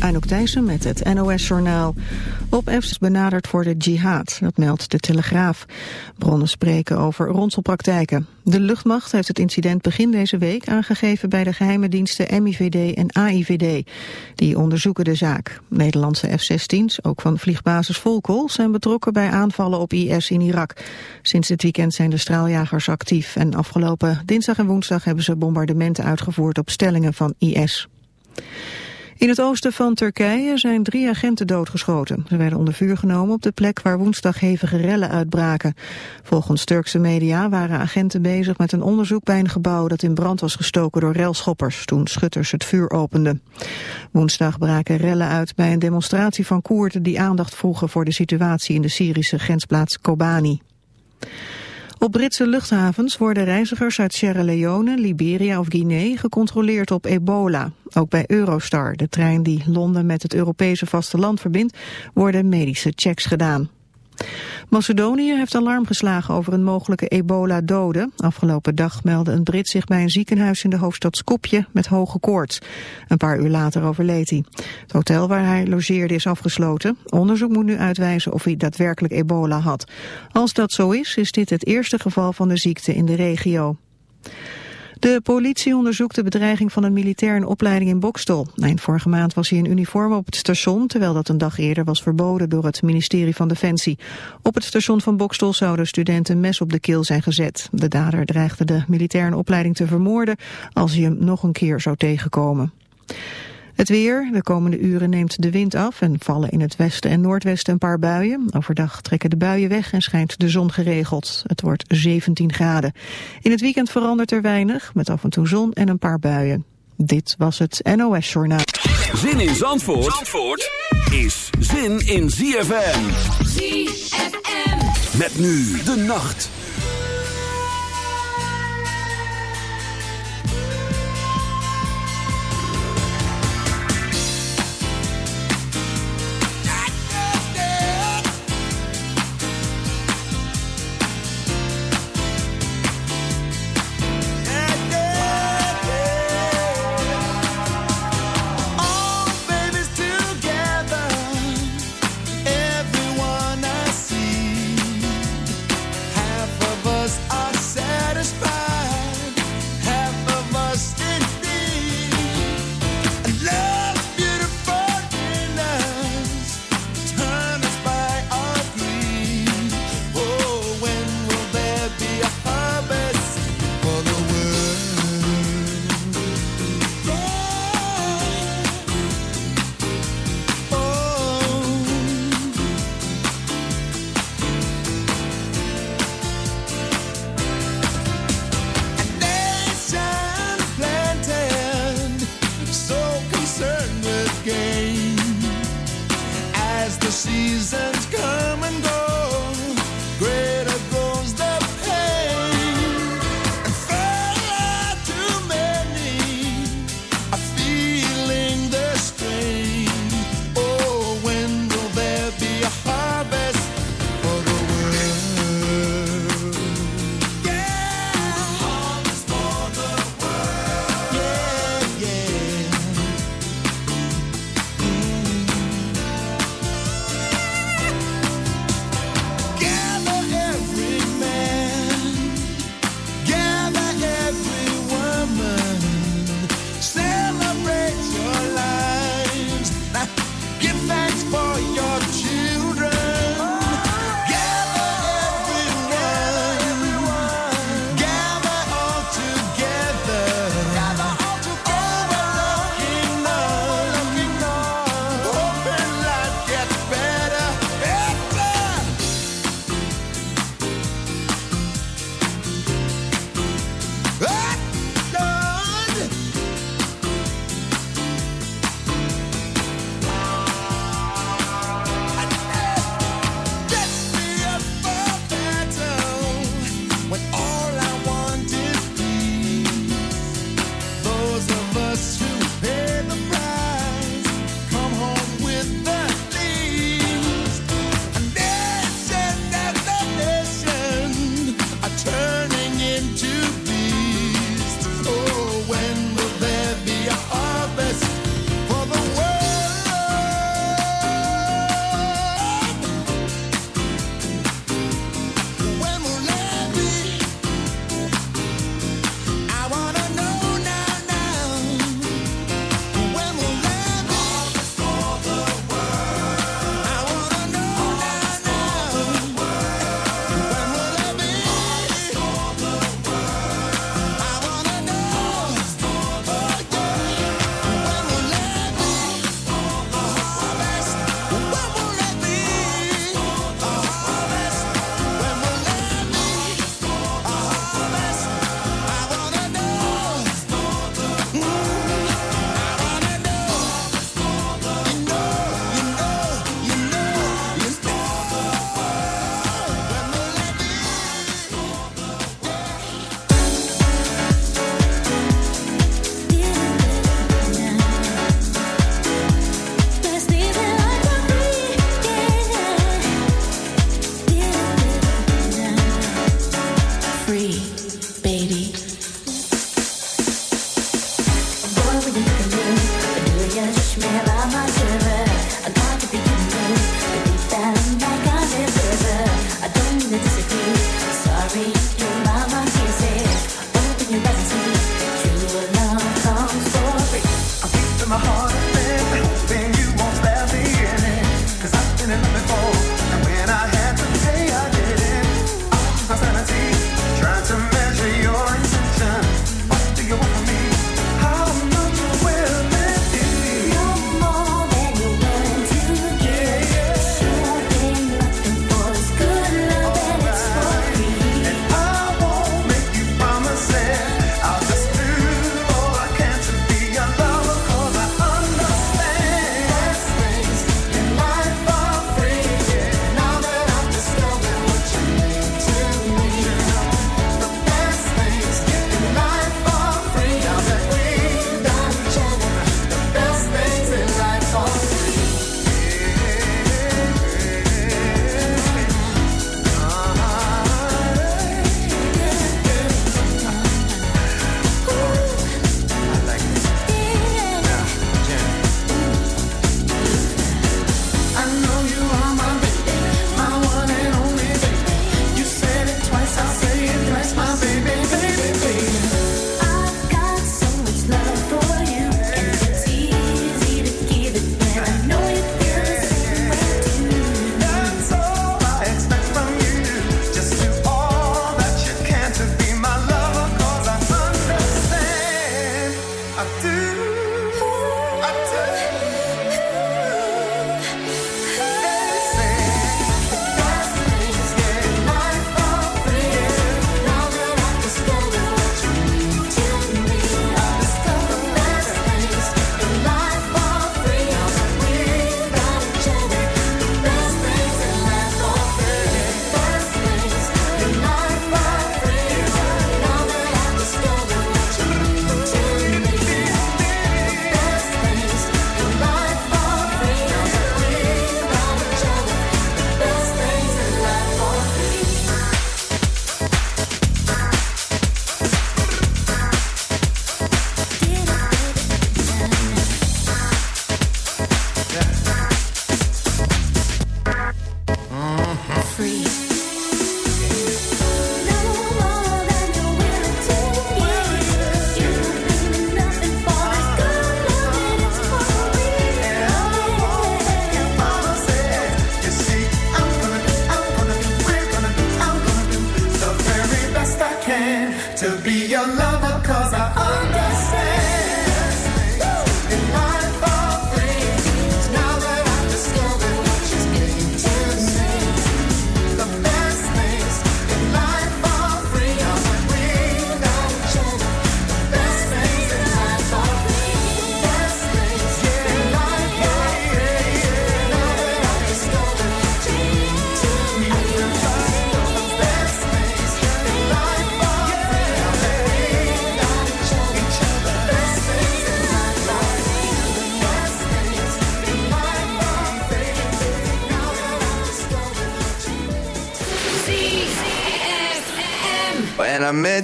Anouk Thijssen met het NOS-journaal. Op F benaderd voor de jihad, dat meldt de Telegraaf. Bronnen spreken over ronselpraktijken. De luchtmacht heeft het incident begin deze week aangegeven bij de geheime diensten MIVD en AIVD. Die onderzoeken de zaak. Nederlandse F-16's, ook van vliegbasis Volkel, zijn betrokken bij aanvallen op IS in Irak. Sinds dit weekend zijn de straaljagers actief en afgelopen dinsdag en woensdag hebben ze bombardementen uitgevoerd op stellingen van IS. In het oosten van Turkije zijn drie agenten doodgeschoten. Ze werden onder vuur genomen op de plek waar woensdag hevige rellen uitbraken. Volgens Turkse media waren agenten bezig met een onderzoek bij een gebouw dat in brand was gestoken door relschoppers toen schutters het vuur openden. Woensdag braken rellen uit bij een demonstratie van Koerden die aandacht vroegen voor de situatie in de Syrische grensplaats Kobani. Op Britse luchthavens worden reizigers uit Sierra Leone, Liberia of Guinea gecontroleerd op ebola. Ook bij Eurostar, de trein die Londen met het Europese vasteland verbindt, worden medische checks gedaan. Macedonië heeft alarm geslagen over een mogelijke ebola-dode. Afgelopen dag meldde een Brit zich bij een ziekenhuis in de hoofdstad Skopje met hoge koorts. Een paar uur later overleed hij. Het hotel waar hij logeerde is afgesloten. Onderzoek moet nu uitwijzen of hij daadwerkelijk ebola had. Als dat zo is, is dit het eerste geval van de ziekte in de regio. De politie onderzoekt de bedreiging van een militair in opleiding in Bokstol. Eind vorige maand was hij in uniform op het station, terwijl dat een dag eerder was verboden door het ministerie van Defensie. Op het station van Bokstol zouden studenten mes op de keel zijn gezet. De dader dreigde de militair in opleiding te vermoorden als hij hem nog een keer zou tegenkomen. Het weer, de komende uren neemt de wind af en vallen in het westen en noordwesten een paar buien. Overdag trekken de buien weg en schijnt de zon geregeld. Het wordt 17 graden. In het weekend verandert er weinig, met af en toe zon en een paar buien. Dit was het NOS Journaal. Zin in Zandvoort, Zandvoort is zin in ZFM. ZFM. Met nu de nacht.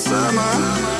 Summer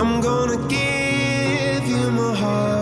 I'm gonna give you my heart.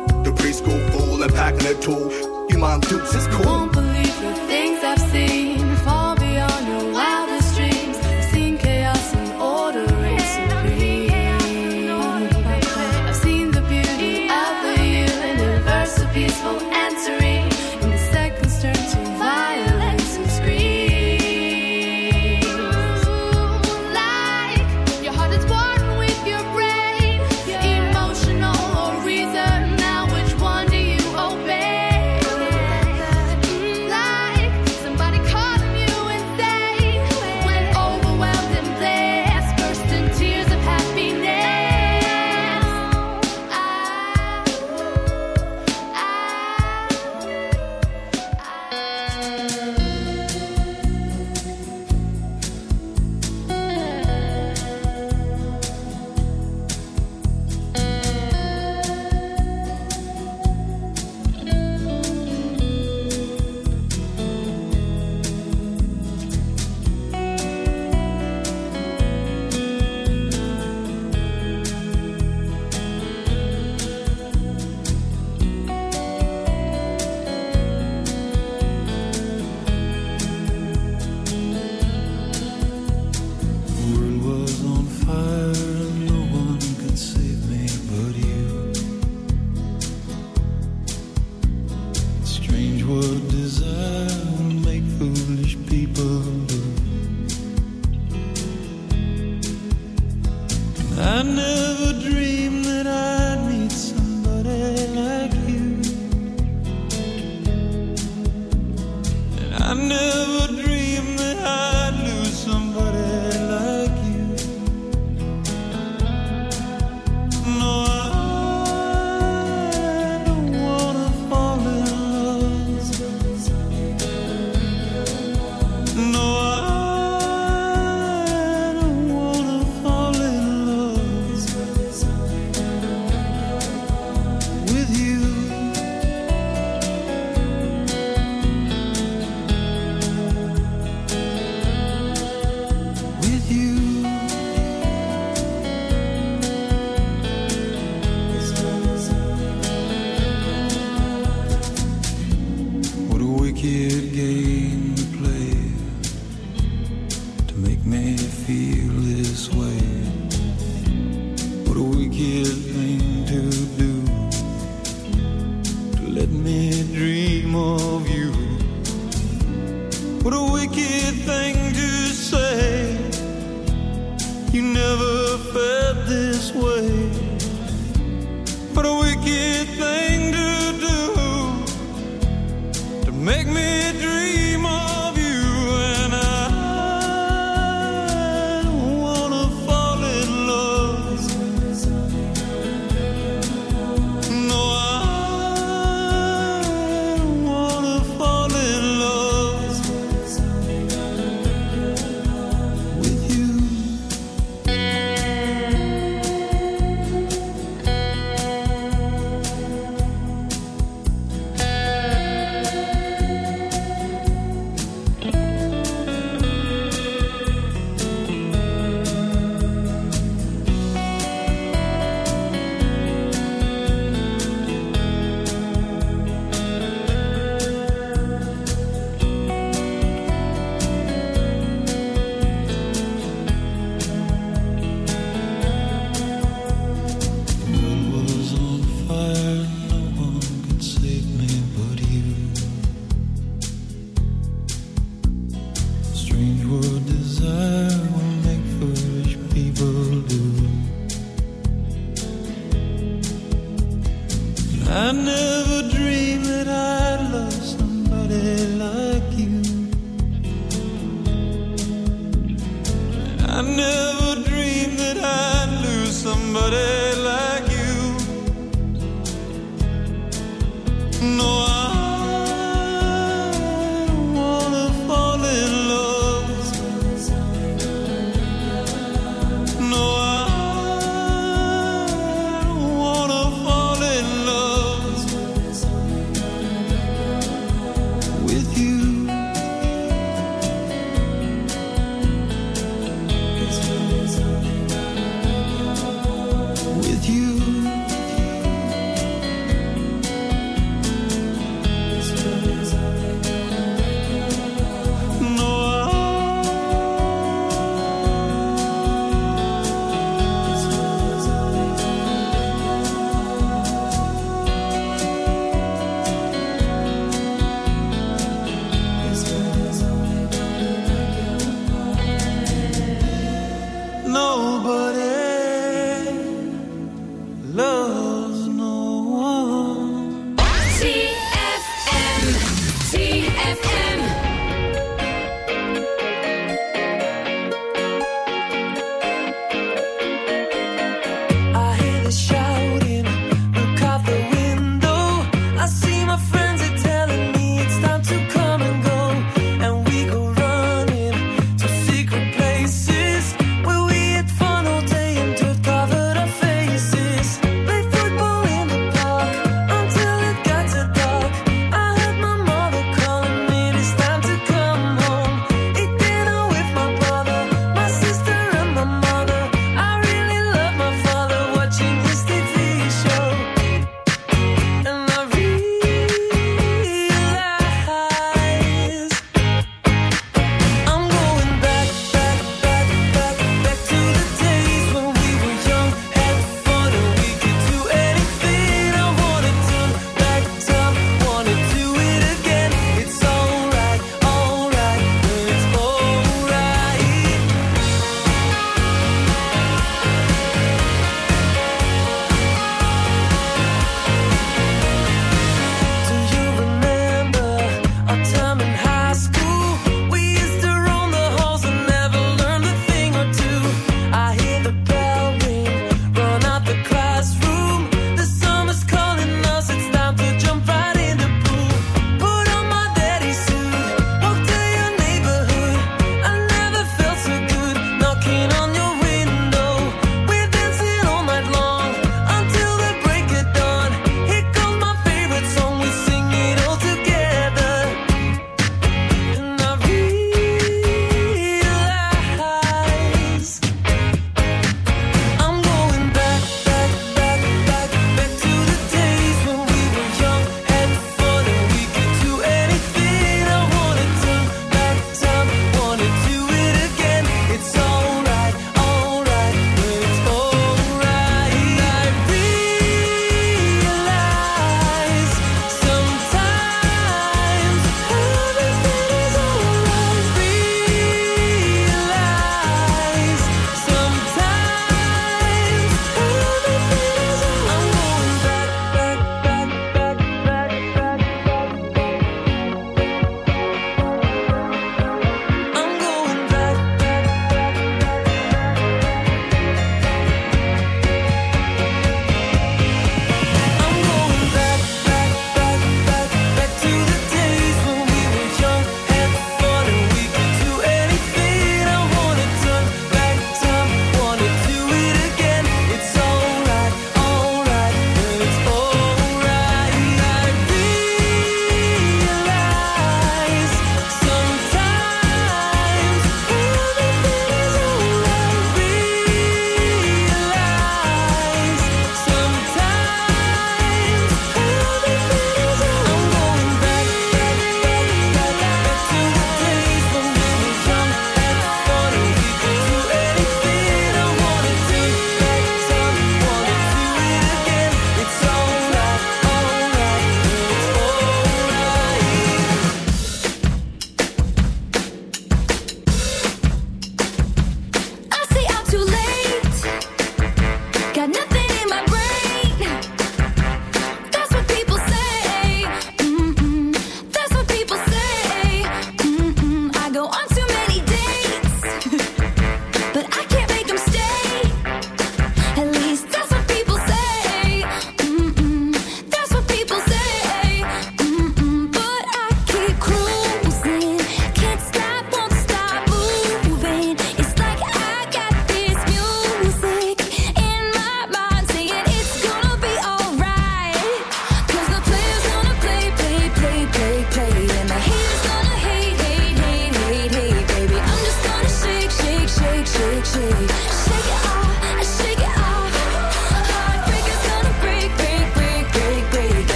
preschool fool and packing a tool. You mom dudes is cool.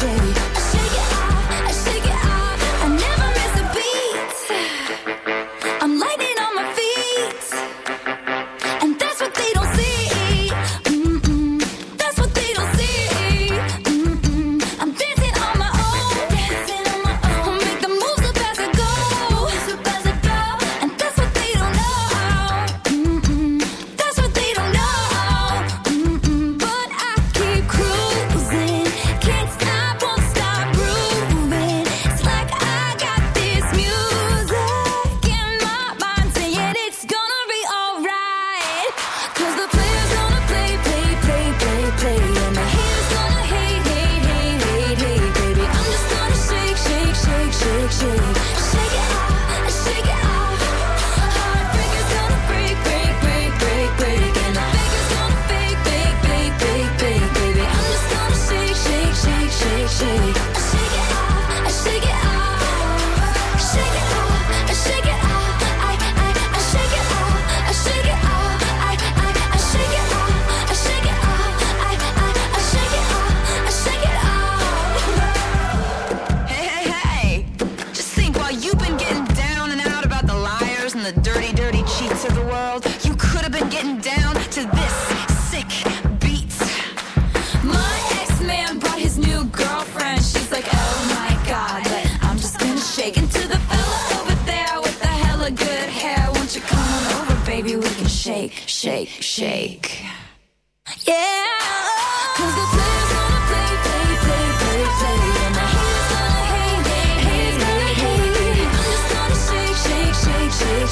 shade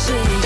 shake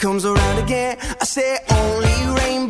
comes around again. I say only rainbow